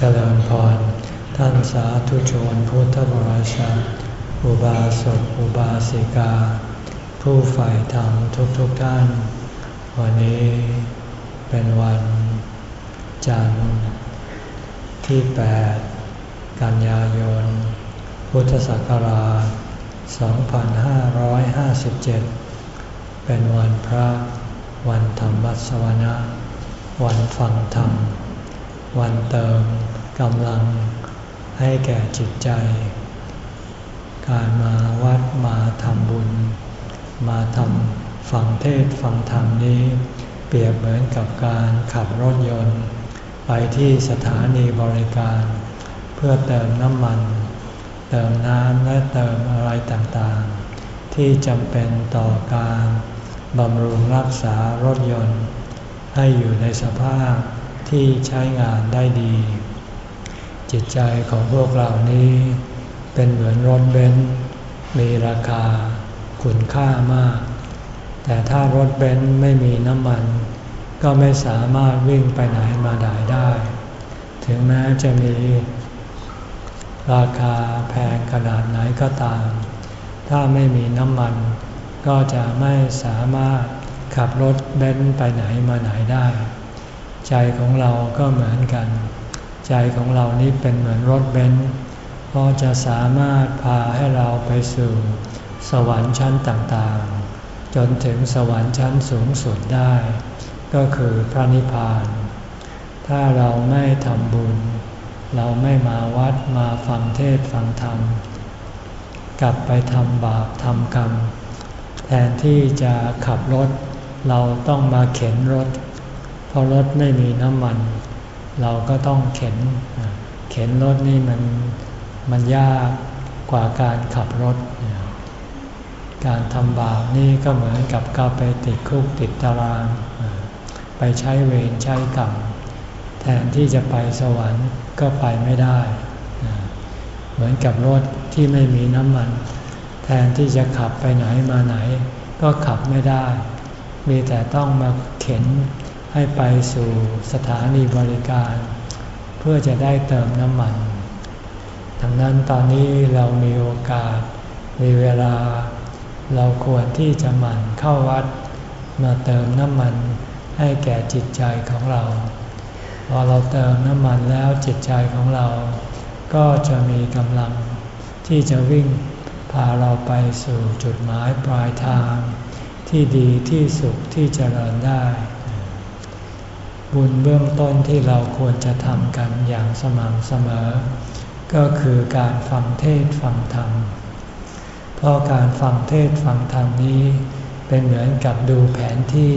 เจริญพร ท่านสาธุชนพุทธบริษัท อุบาสกอุบาสิกา ผู้ใฝ่ธรรมทุกๆทท่าน วันนี้เป็นวันจันทร์ที่ 8 กันยายน พุทธศักราช 2557 เป็นวันพระวันธรรมวัสวนะ วันฟังธรรม วันเติม กำลังให้แก่จิตใจ การมาวัดมาทำบุญ มาทำฟังเทศฟังธรรมนี้ เปรียบเหมือนกับการขับรถยนต์ ไปที่สถานีบริการ เพื่อเติมน้ำมัน เติมน้ำและเติมอะไรต่างๆ ที่จำเป็นต่อการบำรุงรักษารถยนต์ ให้อยู่ในสภาพที่ใช้งานได้ดี จิตใจของพวกเรานี้ เป็นเหมือนรถเบนซ์มีราคาคุณค่ามาก แต่ถ้ารถเบนซ์ไม่มีน้ำมัน ก็ไม่สามารถวิ่งไปไหนมาไหนได้ ถึงแม้จะมี ราคาแพงขนาดไหนก็ตาม ถ้าไม่มีน้ำมัน ก็จะไม่สามารถขับรถเบนซ์ไปไหนมาไหนได้ ใจของเราก็เหมือนกัน ใจของเรานี้เป็นเหมือนรถเบนซ์เพราะจะสามารถพาให้เราไปสู่ สวรรค์ชั้นต่างๆ จนถึงสวรรค์ชั้นสูงสุดได้ ก็คือพระนิพพาน ถ้าเราไม่ทำบุญ เราไม่มาวัดมาฟังเทศฟังธรรม กลับไปทำบาปทำกรรม แทนที่จะขับรถ เราต้องมาเข็นรถ เพราะรถไม่มีน้ำมัน เราก็ต้องเข็น เข็นรถนี่มันมันยากกว่าการขับรถ การทำบาปนี่ก็เหมือนกับกาไปติดคุกติดตาราง ไปใช้เวรใช้กรรมแทนที่จะไปสวรรค์ก็ไปไม่ได้ เหมือนกับรถที่ไม่มีน้ำมัน แทนที่จะขับไปไหนมาไหน ก็ขับไม่ได้ มีแต่ต้องมาเข็น ให้ไปสู่สถานีบริการ เพื่อจะได้เติมน้ำมัน ดังนั้นตอนนี้เรามีโอกาส มีเวลา เราควรที่จะหมั่นเข้าวัด มาเติมน้ำมันให้แก่จิตใจของเรา พอเราเติมน้ำมันแล้วจิตใจของเรา ก็จะมีกำลังที่จะวิ่งพาเราไปสู่จุดหมายปลายทาง ที่ดีที่สุขที่จเจริญได้ บุญเบื้องต้นที่เราควรจะทำกันอย่างสม่ำเสมอ ก็คือการฟังเทศฟังธรรม เพราะการฟังเทศฟังธรรมนี้ เป็นเหมือนกับดูแผนที่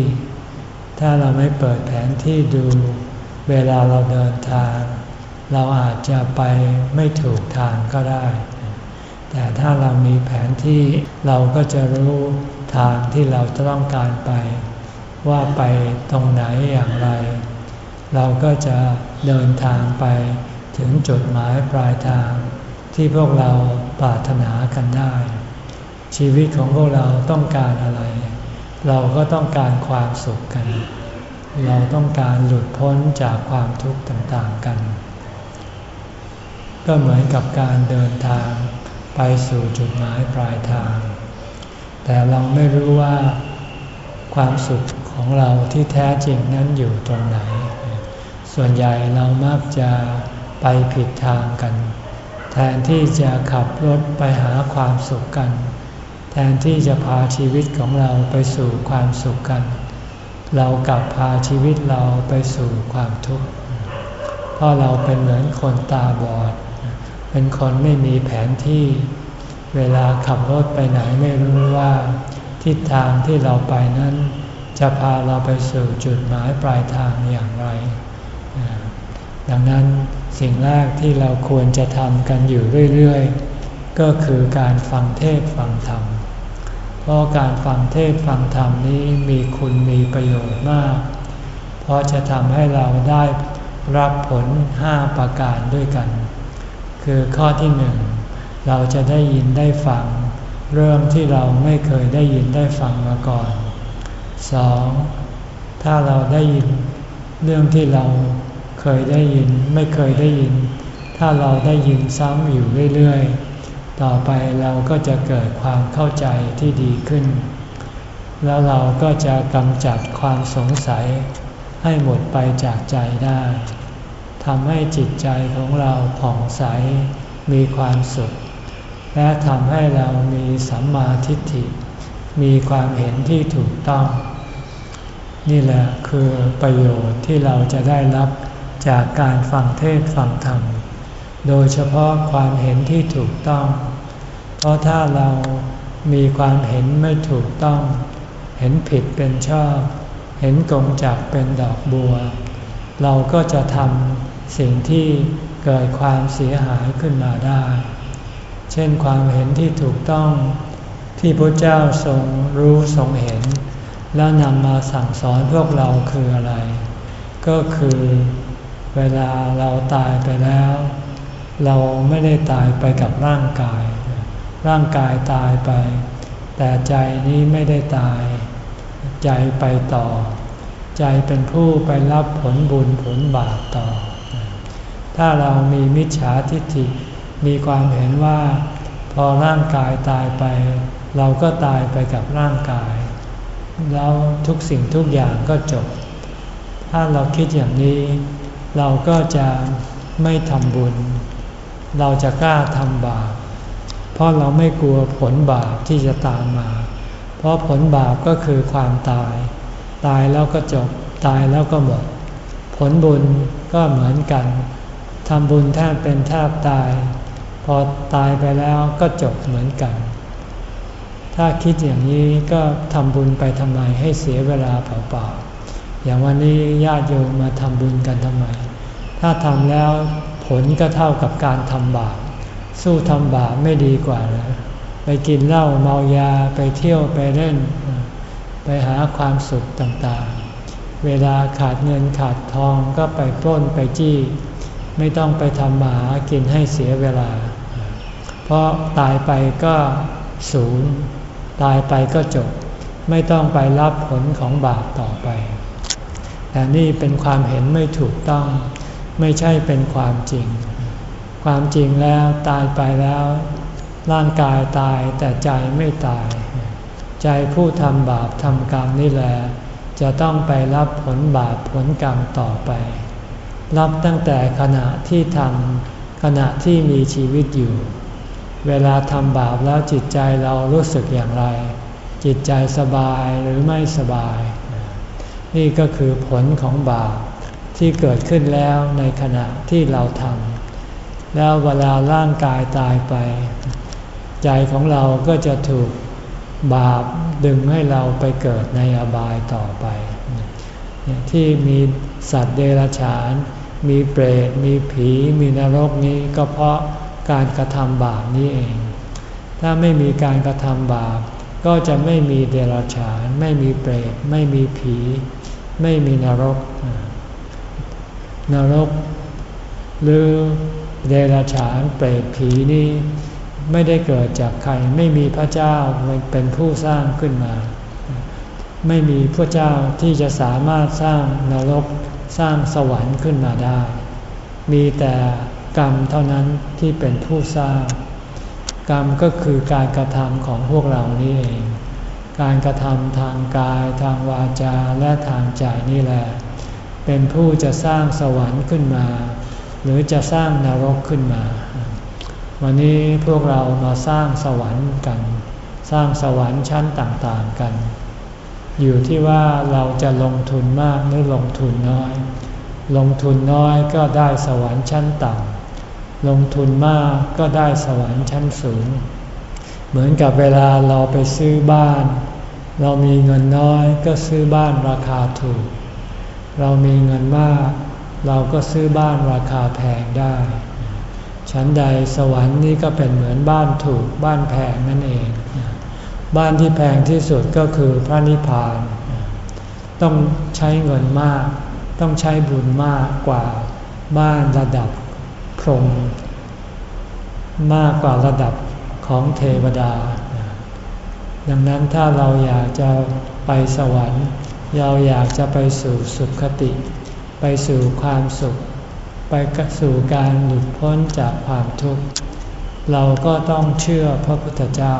ถ้าเราไม่เปิดแผนที่ดู เวลาเราเดินทาง เราอาจจะไปไม่ถูกทางก็ได้ แต่ถ้าเรามีแผนที่เราก็จะรู้ทางที่เราจะต้องการไป ว่าไปตรงไหนอย่างไร เราก็จะเดินทางไปถึงจุดหมายปลายทาง ที่พวกเราปรารถนากันได้ ชีวิตของพวกเราต้องการอะไร เราก็ต้องการความสุขกัน เราต้องการหลุดพ้นจากความทุกข์ต่างๆกัน ก็เหมือนกับการเดินทางไปสู่จุดหมายปลายทาง แต่เราไม่รู้ว่าความสุข ของเราที่แท้จริงนั้นอยู่ตรงไหน ส่วนใหญ่เรามักจะไปผิดทางกัน แทนที่จะขับรถไปหาความสุขกัน แทนที่จะพาชีวิตของเราไปสู่ความสุขกัน เรากลับพาชีวิตเราไปสู่ความทุกข์ เพราะเราเป็นเหมือนคนตาบอด เป็นคนไม่มีแผนที่ เวลาขับรถไปไหนไม่รู้ว่า ทิศทางที่เราไปนั้น จะพาเราไปสู่จุดหมายปลายทางอย่างไร ดังนั้นสิ่งแรกที่เราควรจะทำกันอยู่เรื่อยๆ ก็คือการฟังเทศฟังธรรม เพราะการฟังเทศฟังธรรมนี้มีคุณมีประโยชน์มาก เพราะจะทำให้เราได้รับผลห้าประการด้วยกัน คือข้อที่หนึ่งเราจะได้ยินได้ฟัง เรื่องที่เราไม่เคยได้ยินได้ฟังมาก่อน สองถ้าเราได้ยินเรื่องที่เราเคยได้ยินไม่เคยได้ยิน ถ้าเราได้ยินซ้ำอยู่เรื่อยๆ ต่อไปเราก็จะเกิดความเข้าใจที่ดีขึ้น แล้วเราก็จะกำจัดความสงสัยให้หมดไปจากใจได้ทำให้จิตใจของเราผ่องใสมีความสุข และทำให้เรามีสัมมาทิฏฐิ มีความเห็นที่ถูกต้อง นี่แหละคือประโยชน์ที่เราจะได้รับจากการฟังเทศฟังธรรม โดยเฉพาะความเห็นที่ถูกต้อง เพราะถ้าเรามีความเห็นไม่ถูกต้อง เห็นผิดเป็นชอบ เห็นกงจักเป็นดอกบัว เราก็จะทำสิ่งที่เกิดความเสียหายขึ้นมาได้ เช่นความเห็นที่ถูกต้องที่พระเจ้าทรงรู้ทรงเห็น แล้วนำมาสั่งสอนพวกเราคืออะไร ก็คือเวลาเราตายไปแล้ว เราไม่ได้ตายไปกับร่างกาย ร่างกายตายไป แต่ใจนี้ไม่ได้ตาย ใจไปต่อ ใจเป็นผู้ไปรับผลบุญผลบาปต่อ ถ้าเรามีมิจฉาทิฏฐิมีความเห็นว่า พอร่างกายตายไป เราก็ตายไปกับร่างกาย แล้วทุกสิ่งทุกอย่างก็จบ ถ้าเราคิดอย่างนี้ เราก็จะไม่ทำบุญ เราจะกล้าทำบาป เพราะเราไม่กลัวผลบาปที่จะตามมา เพราะผลบาปก็คือความตาย ตายแล้วก็จบ ตายแล้วก็หมด ผลบุญก็เหมือนกัน ทำบุญแทบเป็นแทบตาย พอตายไปแล้วก็จบเหมือนกัน ถ้าคิดอย่างนี้ก็ทำบุญไปทำไมให้เสียเวลาเปล่าๆ อย่างวันนี้ญาติโยมมาทำบุญกันทำไม ถ้าทำแล้วผลก็เท่ากับการทำบาป สู้ทำบาปไม่ดีกว่าเลยไปกินเหล้าเมายาไปเที่ยวไปเล่น ไปหาความสุขต่างๆ เวลาขาดเงินขาดทองก็ไปปล้นไปจี้ ไม่ต้องไปทำหมากินให้เสียเวลา เพราะตายไปก็ศูนย์ ตายไปก็จบ ไม่ต้องไปรับผลของบาปต่อไป แต่นี่เป็นความเห็นไม่ถูกต้อง ไม่ใช่เป็นความจริง ความจริงแล้วตายไปแล้ว ร่างกายตายแต่ใจไม่ตาย ใจผู้ทำบาปทำกรรมนี่แหละจะต้องไปรับผลบาปผลกรรมต่อไป รับตั้งแต่ขณะที่ทำขณะที่มีชีวิตอยู่ เวลาทำบาปแล้วจิตใจเรารู้สึกอย่างไร จิตใจสบายหรือไม่สบาย นี่ก็คือผลของบาปที่เกิดขึ้นแล้วในขณะที่เราทำแล้วเวลาร่างกายตายไป ใจของเราก็จะถูกบาปดึงให้เราไปเกิดในอบายต่อไป ที่มีสัตว์เดรัจฉาน มีเปรตมีผี มีนรกนี้ก็เพราะ การกระทำบาปนี้เอง ถ้าไม่มีการกระทำบาป ก็จะไม่มีเดรัจฉาน ไม่มีเปรต ไม่มีผี ไม่มีนรก นรก หรือเดรัจฉานเปรตผีนี่ไม่ได้เกิดจากใคร ไม่มีพระเจ้าเป็นผู้สร้างขึ้นมา ไม่มีพระเจ้าที่จะสามารถสร้างนรกสร้างสวรรค์ขึ้นมาได้ มีแต่ กรรมเท่านั้นที่เป็นผู้สร้าง กรรมก็คือการกระทำของพวกเรานี่เอง การกระทำทางกายทางวาจาและทางใจนี่แหละ เป็นผู้จะสร้างสวรรค์ขึ้นมา หรือจะสร้างนรกขึ้นมา วันนี้พวกเรามาสร้างสวรรค์กัน สร้างสวรรค์ชั้นต่างๆกัน อยู่ที่ว่าเราจะลงทุนมากหรือลงทุนน้อย ลงทุนน้อยก็ได้สวรรค์ชั้นต่ำ ลงทุนมากก็ได้สวรรค์ชั้นสูง เหมือนกับเวลาเราไปซื้อบ้าน เรามีเงินน้อยก็ซื้อบ้านราคาถูก เรามีเงินมาก เราก็ซื้อบ้านราคาแพงได้ ชั้นใดสวรรค์นี่ก็เป็นเหมือนบ้านถูกบ้านแพงนั่นเอง บ้านที่แพงที่สุดก็คือพระนิพพาน ต้องใช้เงินมาก ต้องใช้บุญมากกว่าบ้านระดับ พรหมมากกว่าระดับของเทวดา ดังนั้นถ้าเราอยากจะไปสวรรค์เราอยากจะไปสู่สุขคติ ไปสู่ความสุข ไปสู่การหลุดพ้นจากความทุกข์ เราก็ต้องเชื่อพระพุทธเจ้า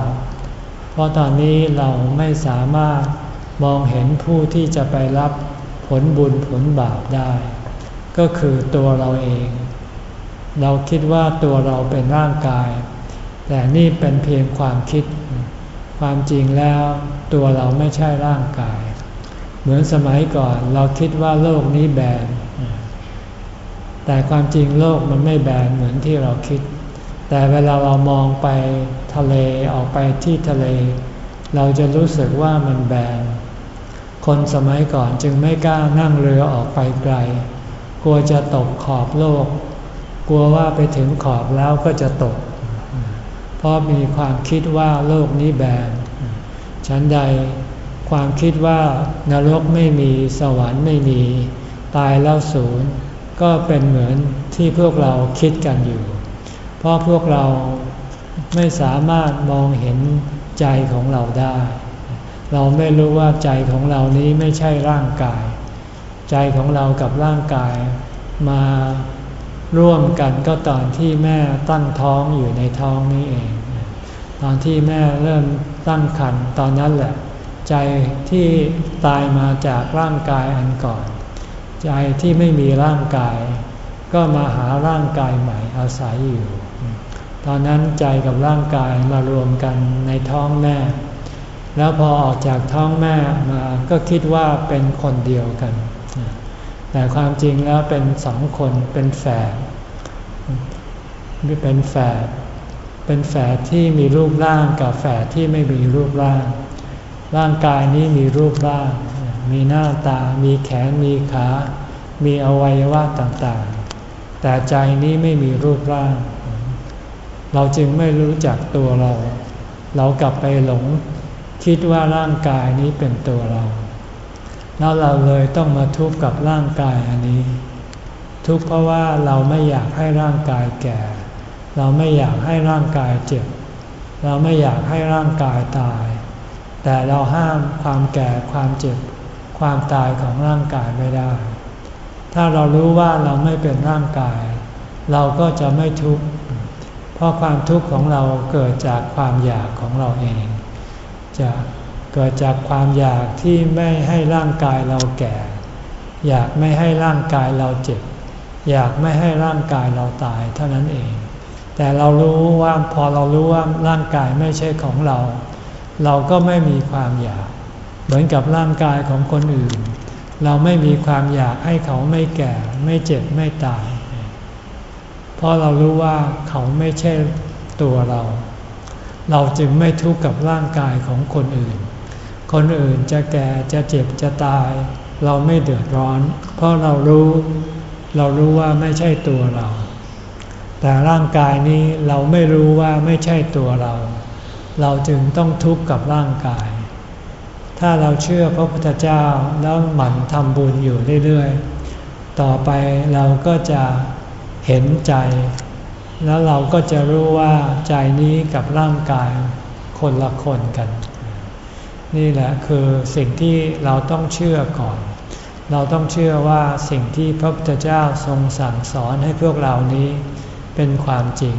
เพราะตอนนี้เราไม่สามารถมองเห็นผู้ที่จะไปรับผลบุญผลบาปได้ ก็คือตัวเราเอง เราคิดว่าตัวเราเป็นร่างกาย แต่นี่เป็นเพียงความคิด ความจริงแล้วตัวเราไม่ใช่ร่างกาย เหมือนสมัยก่อนเราคิดว่าโลกนี้แบน แต่ความจริงโลกมันไม่แบนเหมือนที่เราคิด แต่เวลาเรามองไปทะเลออกไปที่ทะเล เราจะรู้สึกว่ามันแบน คนสมัยก่อนจึงไม่กล้านั่งเรือออกไปไกล กลัวจะตกขอบโลก ลัวว่าไปถึงขอบแล้วก็จะตก เพราะมีความคิดว่าโลกนี้แบนฉันใดความคิดว่านรกไม่มีสวรรค์ไม่มี ตายแล้วศูนย์ก็เป็นเหมือนที่พวกเราคิดกันอยู่ เพราะพวกเราไม่สามารถมองเห็นใจของเราได้ เราไม่รู้ว่าใจของเรานี้ไม่ใช่ร่างกาย ใจของเรากับร่างกายมา ร่วมกันก็ตอนที่แม่ตั้งท้องอยู่ในท้องนี้เอง ตอนที่แม่เริ่มตั้งครรภ์ตอนนั้นแหละ ใจที่ตายมาจากร่างกายอันก่อน ใจที่ไม่มีร่างกาย ก็มาหาร่างกายใหม่อาศัยอยู่ ตอนนั้นใจกับร่างกายมารวมกันในท้องแม่ แล้วพอออกจากท้องแม่มาก็คิดว่าเป็นคนเดียวกัน แต่ความจริงแล้วเป็นสองคนเป็นแฝดเป็นแฝดเป็นแฝดที่มีรูปร่างกับแฝดที่ไม่มีรูปร่าง ร่างกายนี้มีรูปร่าง มีหน้าตา มีแขน มีขา มีอวัยวะต่างๆ แต่ใจนี้ไม่มีรูปร่าง เราจึงไม่รู้จักตัวเรา เรากลับไปหลงคิดว่าร่างกายนี้เป็นตัวเรา แล้วเราเลยต้องมาทุกข์กับร่างกายอันนี้ ทุกข์เพราะว่าเราไม่อยากให้ร่างกายแก่ เราไม่อยากให้ร่างกายเจ็บ เราไม่อยากให้ร่างกายตาย แต่เราห้ามความแก่ความเจ็บ ความตายของร่างกายไม่ได้ ถ้าเรารู้ว่าเราไม่เป็นร่างกาย เราก็จะไม่ทุกข์เพราะความทุกข์ของเราเกิดจากความอยากของเราเองจะ เกิดจากความอยากที่ไม่ให้ร่างกายเราแก่ อยากไม่ให้ร่างกายเราเจ็บ อยากไม่ให้ร่างกายเราตายเท่านั้นเอง แต่เรารู้ว่าพอเรารู้ว่าร่างกายไม่ใช่ของเรา เราก็ไม่มีความอยาก เหมือนกับร่างกายของคนอื่น เราไม่มีความอยากให้เขาไม่แก่ ไม่เจ็บไม่ตาย เพราะเรารู้ว่าเขาไม่ใช่ตัวเรา เราจึงไม่ทุกข์กับร่างกายของคนอื่น คนอื่นจะแก่จะเจ็บจะตาย เราไม่เดือดร้อน เพราะเรารู้ เรารู้ว่าไม่ใช่ตัวเรา แต่ร่างกายนี้เราไม่รู้ว่าไม่ใช่ตัวเรา เราจึงต้องทุกข์กับร่างกาย ถ้าเราเชื่อพระพุทธเจ้าแล้วหมั่นทำบุญอยู่เรื่อยๆ ต่อไปเราก็จะเห็นใจ แล้วเราก็จะรู้ว่าใจนี้กับร่างกายคนละคนกัน นี่แหละคือสิ่งที่เราต้องเชื่อก่อน เราต้องเชื่อว่าสิ่งที่พระพุทธเจ้าทรงสั่งสอนให้พวกเรานี้เป็นความจริง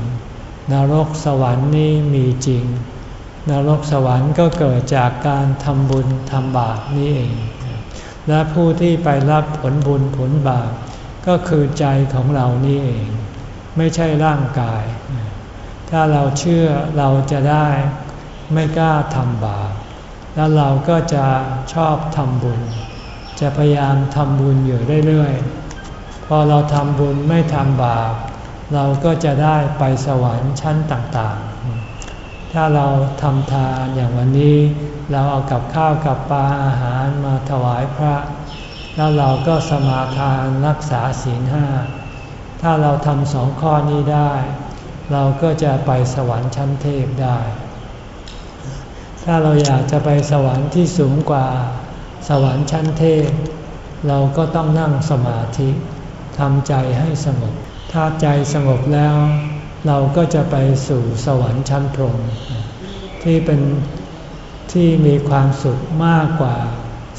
นรกสวรรค์นี้มีจริง นรกสวรรค์ก็เกิดจากการทำบุญทำบาปนี่เอง และผู้ที่ไปรับผลบุญผลบาปก็คือใจของเรานี่เอง ไม่ใช่ร่างกาย ถ้าเราเชื่อเราจะได้ไม่กล้าทำบาป แล้วเราก็จะชอบทำบุญ จะพยายามทำบุญอยู่เรื่อยๆ พอเราทำบุญไม่ทำบาป เราก็จะได้ไปสวรรค์ชั้นต่างๆ ถ้าเราทำทานอย่างวันนี้ เราเอากับข้าวกับปลาอาหารมาถวายพระ แล้วเราก็สมาทานรักษาศีลห้า ถ้าเราทำสองข้อนี้ได้ เราก็จะไปสวรรค์ชั้นเทพได้ ถ้าเราอยากจะไปสวรรค์ที่สูงกว่าสวรรค์ชั้นเทพ เราก็ต้องนั่งสมาธิทำใจให้สงบ ถ้าใจสงบแล้ว เราก็จะไปสู่สวรรค์ชั้นพรหมที่เป็นที่มีความสุขมากกว่า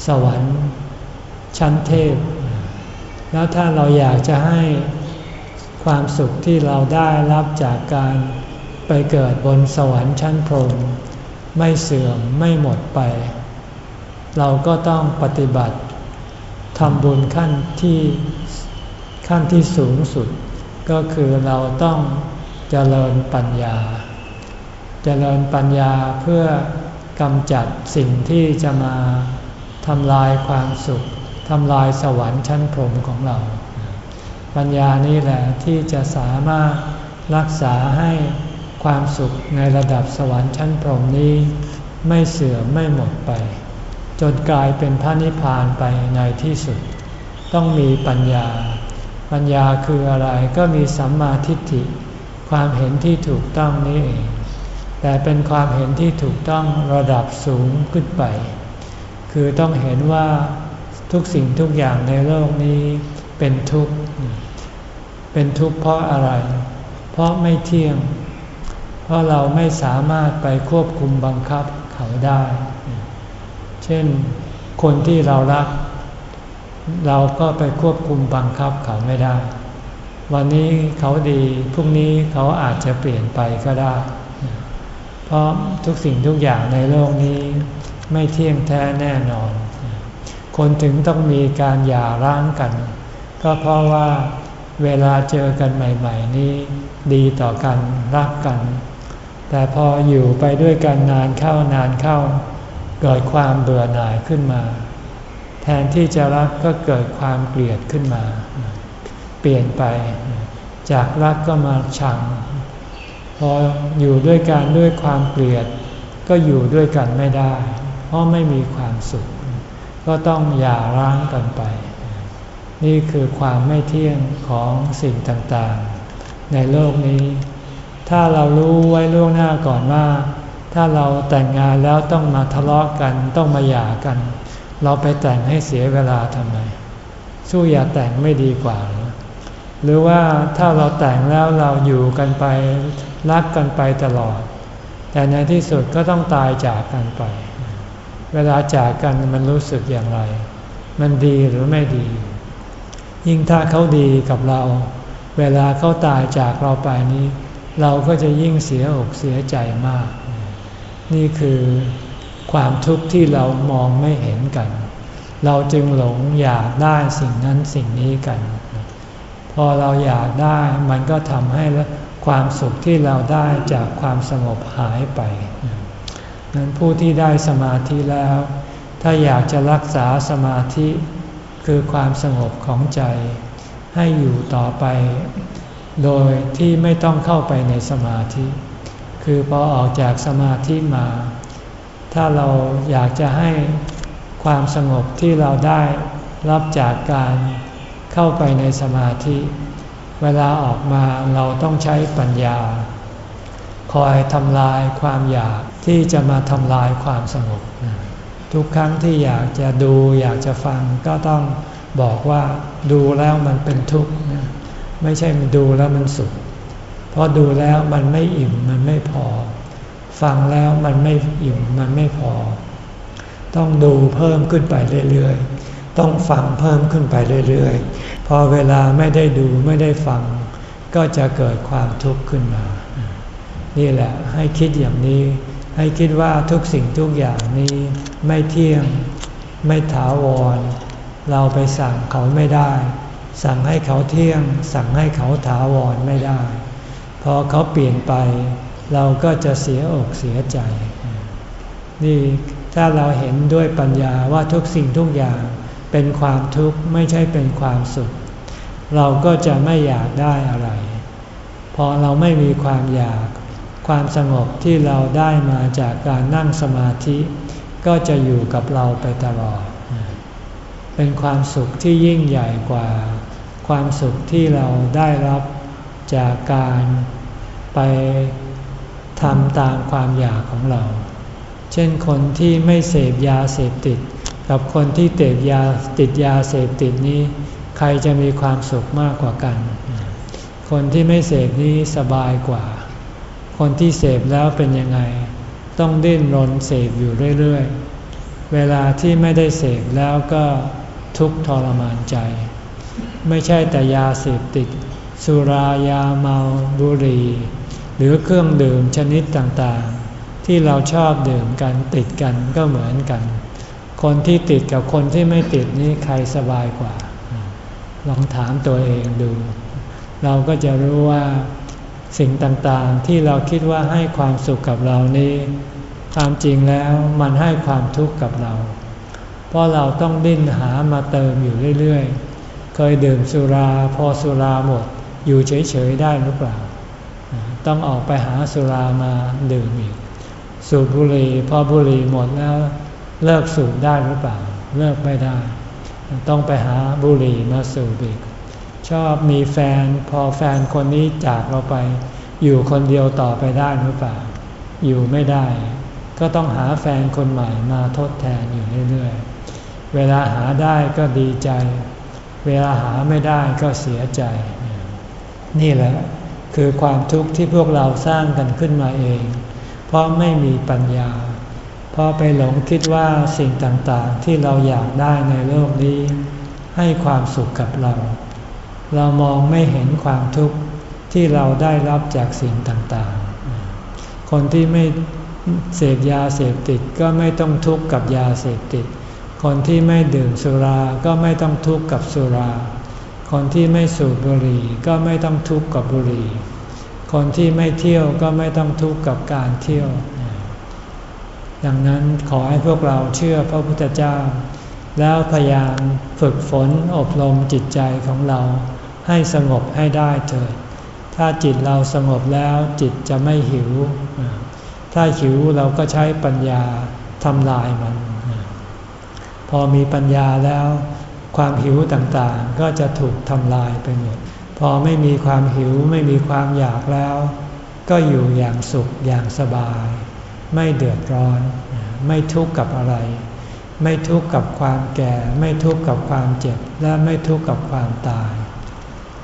สวรรค์ชั้นเทพ แล้วถ้าเราอยากจะให้ความสุขที่เราได้รับจากการไปเกิดบนสวรรค์ชั้นพรหม ไม่เสื่อมไม่หมดไป เราก็ต้องปฏิบัติทำบุญขั้นที่ขั้นที่สูงสุด ก็คือเราต้องเจริญปัญญา เจริญปัญญาเพื่อกำจัดสิ่งที่จะมาทำลายความสุขทำลายสวรรค์ชั้นพรหมของเรา ปัญญานี่แหละที่จะสามารถรักษาให้ ความสุขในระดับสวรรค์ชั้นพรหมนี้ ไม่เสื่อมไม่หมดไป จนกลายเป็นพระนิพพานไปในที่สุด ต้องมีปัญญา ปัญญาคืออะไรก็มีสัมมาทิฏฐิ ความเห็นที่ถูกต้องนี้เอง แต่เป็นความเห็นที่ถูกต้องระดับสูงขึ้นไป คือต้องเห็นว่าทุกสิ่งทุกอย่างในโลกนี้เป็นทุกข์ เป็นทุกข์เพราะอะไร เพราะไม่เที่ยง เพราะเราไม่สามารถไปควบคุมบังคับเขาได้ เช่นคนที่เรารัก เราก็ไปควบคุมบังคับเขาไม่ได้ วันนี้เขาดีพรุ่งนี้เขาอาจจะเปลี่ยนไปก็ได้ เพราะทุกสิ่งทุกอย่างในโลกนี้ไม่เที่ยงแท้แน่นอน คนถึงต้องมีการหย่าร้างกัน ก็เพราะว่าเวลาเจอกันใหม่ ๆ นี้ดีต่อกันรักกัน แต่พออยู่ไปด้วยกันนานเข้านานเข้า เกิดความเบื่อหน่ายขึ้นมา แทนที่จะรักก็เกิดความเกลียดขึ้นมา เปลี่ยนไป จากรักก็มาชัง พออยู่ด้วยกันด้วยความเกลียด ก็อยู่ด้วยกันไม่ได้ เพราะไม่มีความสุข ก็ต้องหย่าร้างกันไป นี่คือความไม่เที่ยงของสิ่งต่างๆ ในโลกนี้ ถ้าเรารู้ไว้ล่วงหน้าก่อนว่า ถ้าเราแต่งงานแล้วต้องมาทะเลาะกกันต้องมาหย่ากัน เราไปแต่งให้เสียเวลาทำไม สู้อย่าแต่งไม่ดีกว่า หรือว่าถ้าเราแต่งแล้วเราอยู่กันไปรักกันไปตลอด แต่ในที่สุดก็ต้องตายจากกันไป เวลาจากกันมันรู้สึกอย่างไร มันดีหรือไม่ดี ยิ่งถ้าเขาดีกับเรา เวลาเขาตายจากเราไปนี้ เราก็จะยิ่งเสียอกเสียใจมาก นี่คือความทุกข์ที่เรามองไม่เห็นกัน เราจึงหลงอยากได้สิ่งนั้นสิ่งนี้กัน พอเราอยากได้มันก็ทำให้ความสุขที่เราได้จากความสงบหายไปนั้นผู้ที่ได้สมาธิแล้ว ถ้าอยากจะรักษาสมาธิคือความสงบของใจ ให้อยู่ต่อไป โดยที่ไม่ต้องเข้าไปในสมาธิ คือพอออกจากสมาธิมา ถ้าเราอยากจะให้ความสงบที่เราได้รับจากการเข้าไปในสมาธิ เวลาออกมาเราต้องใช้ปัญญา คอยทำลายความอยากที่จะมาทำลายความสงบ ทุกครั้งที่อยากจะดูอยากจะฟังก็ต้องบอกว่าดูแล้วมันเป็นทุกข์ ไม่ใช่มันดูแล้วมันสุข เพราะดูแล้วมันไม่อิ่มมันไม่พอ ฟังแล้วมันไม่อิ่มมันไม่พอ ต้องดูเพิ่มขึ้นไปเรื่อยๆ ต้องฟังเพิ่มขึ้นไปเรื่อยๆ พอเวลาไม่ได้ดูไม่ได้ฟัง ก็จะเกิดความทุกข์ขึ้นมา นี่แหละให้คิดอย่างนี้ ให้คิดว่าทุกสิ่งทุกอย่างนี้ไม่เที่ยง ไม่ถาวร เราไปสั่งเขาไม่ได้ สั่งให้เขาเที่ยง สั่งให้เขาถาวรไม่ได้ พอเขาเปลี่ยนไป เราก็จะเสียอกเสียใจ นี่ถ้าเราเห็นด้วยปัญญาว่าทุกสิ่งทุกอย่างเป็นความทุกข์ไม่ใช่เป็นความสุข เราก็จะไม่อยากได้อะไร พอเราไม่มีความอยาก ความสงบที่เราได้มาจากการนั่งสมาธิ ก็จะอยู่กับเราไปตลอดเป็นความสุขที่ยิ่งใหญ่กว่า ความสุขที่เราได้รับจากการไปทำตามความอยากของเรา เช่นคนที่ไม่เสพยาเสพติด กับคนที่เตพยาติดยาเสพติดนี้ ใครจะมีความสุขมากกว่ากัน คนที่ไม่เสพนี้สบายกว่า คนที่เสพแล้วเป็นยังไง ต้องดิ้นรนเสพอยู่เรื่อยๆ เวลาที่ไม่ได้เสพแล้วก็ทุกข์ทรมานใจ ไม่ใช่แต่ยาเสพติด สุรายาเมาบุหรี่หรือเครื่องดื่มชนิดต่างๆ ที่เราชอบดื่มกันติดกันก็เหมือนกัน คนที่ติดกับคนที่ไม่ติดนี่ใครสบายกว่า ลองถามตัวเองดู เราก็จะรู้ว่าสิ่งต่างๆที่เราคิดว่าให้ความสุขกับเรานี้ความจริงแล้วมันให้ความทุกข์กับเรา เพราะเราต้องดิ้นหามาเติมอยู่เรื่อยๆ เคยดื่มสุราพอสุราหมด อยู่เฉยๆได้หรือเปล่า ต้องออกไปหาสุรามาดื่มอีก สูบบุหรี่พอบุหรี่หมดแล้ว เลิกสูบได้หรือเปล่า เลิกไม่ได้ ต้องไปหาบุหรี่มาสูบอีก ชอบมีแฟนพอแฟนคนนี้จากเราไป อยู่คนเดียวต่อไปได้หรือเปล่า อยู่ไม่ได้ ก็ต้องหาแฟนคนใหม่มาทดแทนอยู่เรื่อยๆ เวลาหาได้ก็ดีใจ เวลาหาไม่ได้ก็เสียใจ นี่แหละ คือความทุกข์ที่พวกเราสร้างกันขึ้นมาเอง เพราะไม่มีปัญญา เพราะไปหลงคิดว่าสิ่งต่างๆที่เราอยากได้ในโลกนี้ ให้ความสุขกับเรา เรามองไม่เห็นความทุกข์ที่เราได้รับจากสิ่งต่างๆ คนที่ไม่เสพยาเสพติดก็ไม่ต้องทุกข์กับยาเสพติด คนที่ไม่ดื่มสุราก็ไม่ต้องทุกข์กับสุรา คนที่ไม่สูบบุหรี่ก็ไม่ต้องทุกข์กับบุหรี่ คนที่ไม่เที่ยวก็ไม่ต้องทุกข์กับการเที่ยว ดังนั้นขอให้พวกเราเชื่อพระพุทธเจ้า แล้วพยายามฝึกฝนอบรมจิตใจของเราให้สงบให้ได้เถิด ถ้าจิตเราสงบแล้วจิตจะไม่หิว ถ้าหิวเราก็ใช้ปัญญาทำลายมัน อมีปัญญาแล้ว ความหิวต่างๆ ก็จะถูกทำลายไปหมด พอไม่มีความหิวไม่มีความอยากแล้ว ก็อยู่อย่างสุขอย่างสบาย ไม่เดือดร้อน ไม่ทุกข์กับอะไร ไม่ทุกข์กับความแก่ ไม่ทุกข์กับความเจ็บ และไม่ทุกข์กับความตาย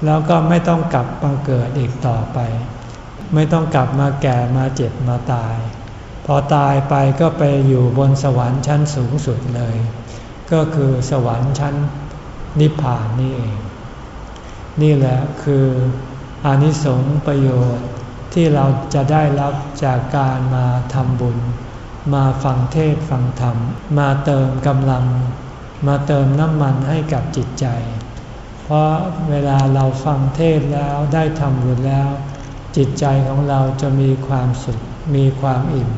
แล้วก็ไม่ต้องกลับมาเกิดอีกต่อไป ไม่ต้องกลับมาแก่มาเจ็บมาตายพอตายไปก็ไปอยู่บนสวรรค์ชั้นสูงสุดเลย ก็คือสวรรค์ชั้นนิพพานนี่เอง นี่แหละคืออานิสงส์ประโยชน์ที่เราจะได้รับจากการมาทำบุญ มาฟังเทศฟังธรรม มาเติมกำลัง มาเติมน้ำมันให้กับจิตใจ เพราะเวลาเราฟังเทศแล้วได้ทำบุญแล้ว จิตใจของเราจะมีความสุข มีความอิ่ม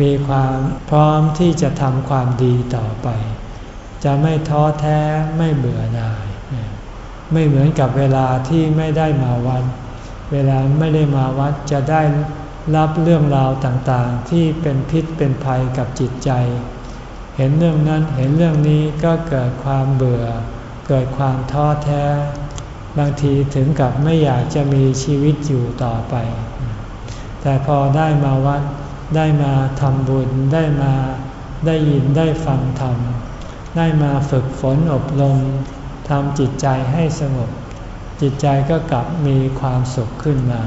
มีความพร้อมที่จะทำความดีต่อไป จะไม่ท้อแท้ไม่เบื่อหน่าย ไม่เหมือนกับเวลาที่ไม่ได้มาวัด เวลาไม่ได้มาวัดจะได้รับเรื่องราวต่างๆ ที่เป็นพิษเป็นภัยกับจิตใจ เห็นเรื่องนั้นเห็นเรื่องนี้ก็เกิดความเบื่อ เกิดความท้อแท้ บางทีถึงกับไม่อยากจะมีชีวิตอยู่ต่อไป แต่พอได้มาวัดได้มาทำบุญได้มาได้ยินได้ฟังธรรม ได้มาฝึกฝนอบรมทำจิตใจให้สงบ จิตใจก็กลับมีความสุขขึ้นมา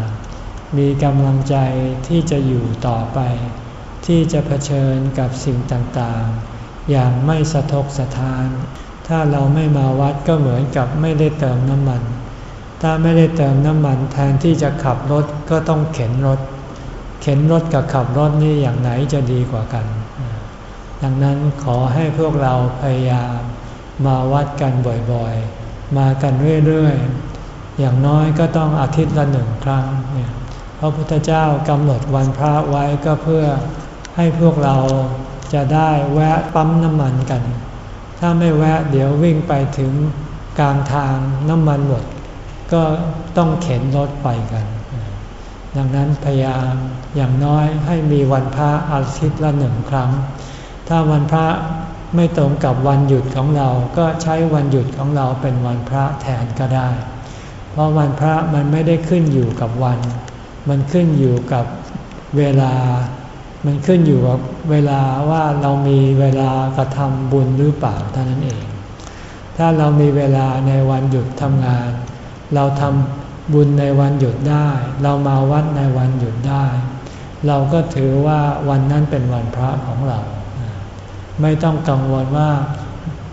มีกำลังใจที่จะอยู่ต่อไป ที่จะเผชิญกับสิ่งต่างๆ อย่างไม่สะทกสะท้าน ถ้าเราไม่มาวัดก็เหมือนกับไม่ได้เติมน้ำมัน ถ้าไม่ได้เติมน้ำมันแทนที่จะขับรถก็ต้องเข็นรถ เข็นรถกับขับรถนี่อย่างไหนจะดีกว่ากัน ดังนั้นขอให้พวกเราพยายามมาวัดกันบ่อยๆ มากันเรื่อยๆ อย่างน้อยก็ต้องอาทิตย์ละหนึ่งครั้งเนี่ยพระพุทธเจ้ากำหนดวันพระไว้ก็เพื่อให้พวกเราจะได้แวะปั๊มน้ำมันกัน ถ้าไม่แวะเดี๋ยววิ่งไปถึงกลางทางน้ำมันหมด ก็ต้องเข็นรถไปกัน ดังนั้นพยายามอย่างน้อยให้มีวันพระอาทิตย์ละหนึ่งครั้ง ถ้าวันพระไม่ตรงกับวันหยุดของเราก็ใช้วันหยุดของเราเป็นวันพระแทนก็ได้ เพราะวันพระมันไม่ได้ขึ้นอยู่กับวัน มันขึ้นอยู่กับเวลา มันขึ้นอยู่กับเวลาว่าเรามีเวลากระทำบุญหรือเปล่าเท่านั้นเอง ถ้าเรามีเวลาในวันหยุดทำงาน เราทำบุญในวันหยุดได้ เรามาวัดในวันหยุดได้ เราก็ถือว่าวันนั้นเป็นวันพระของเรา ไม่ต้องกังวลว่า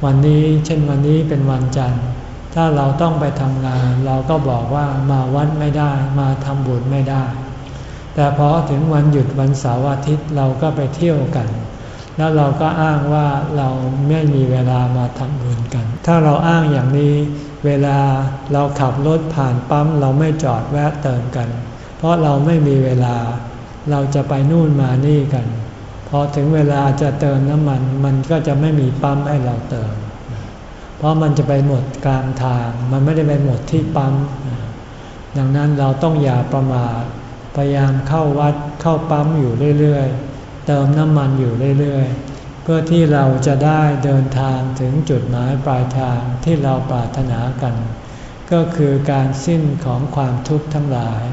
วันนี้เช่นวันนี้เป็นวันจันทร์ ถ้าเราต้องไปทำงาน เราก็บอกว่ามาวัดไม่ได้มาทำบุญไม่ได้ แต่พอถึงวันหยุดวันเสาร์อาทิตย์เราก็ไปเที่ยวกัน แล้วเราก็อ้างว่าเราไม่มีเวลามาทำบุญกัน ถ้าเราอ้างอย่างนี้ เวลาเราขับรถผ่านปั๊มเราไม่จอดแวะเติมกัน เพราะเราไม่มีเวลา เราจะไปนู่นมานี่กัน พอถึงเวลาจะเติมน้ำมัน มันก็จะไม่มีปั๊มให้เราเติม เพราะมันจะไปหมดกลางทาง มันไม่ได้ไปหมดที่ปั๊ม ดังนั้นเราต้องอย่าประมาท พยายามเข้าวัดเข้าปั๊มอยู่เรื่อยๆ เติมน้ำมันอยู่เรื่อยๆ เพื่อที่เราจะได้เดินทางถึงจุดหมายปลายทางที่เราปรารถนากัน ก็คือการสิ้นของความทุกข์ทั้งหลาย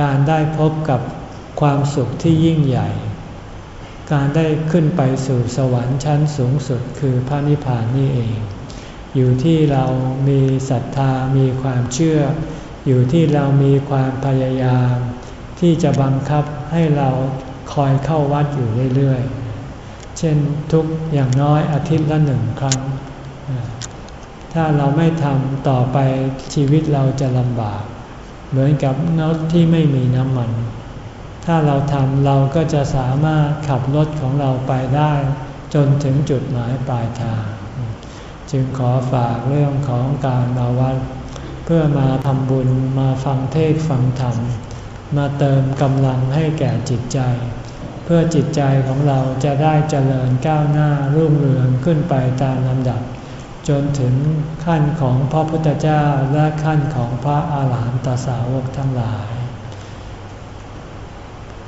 การได้พบกับความสุขที่ยิ่งใหญ่ การได้ขึ้นไปสู่สวรรค์ชั้นสูงสุดคือพระนิพพานนี่เอง อยู่ที่เรามีศรัทธามีความเชื่อ อยู่ที่เรามีความพยายาม ที่จะบังคับให้เราคอยเข้าวัดอยู่เรื่อยๆ เช่นทุกอย่างน้อยอาทิตย์ละหนึ่งครั้ง ถ้าเราไม่ทำต่อไปชีวิตเราจะลำบาก เหมือนกับรถที่ไม่มีน้ำมัน ถ้าเราทำเราก็จะสามารถขับรถของเราไปได้ จนถึงจุดหมายปลายทาง จึงขอฝากเรื่องของการมาวัด เพื่อมาทำบุญมาฟังเทศฟังธรรม มาเติมกำลังให้แก่จิตใจ เพื่อจิตใจของเราจะได้เจริญก้าวหน้ารุ่งเรืองขึ้นไปตามลำดับ จนถึงขั้นของพระพุทธเจ้าและขั้นของพระอาหารหันตสาวกทั้งหลาย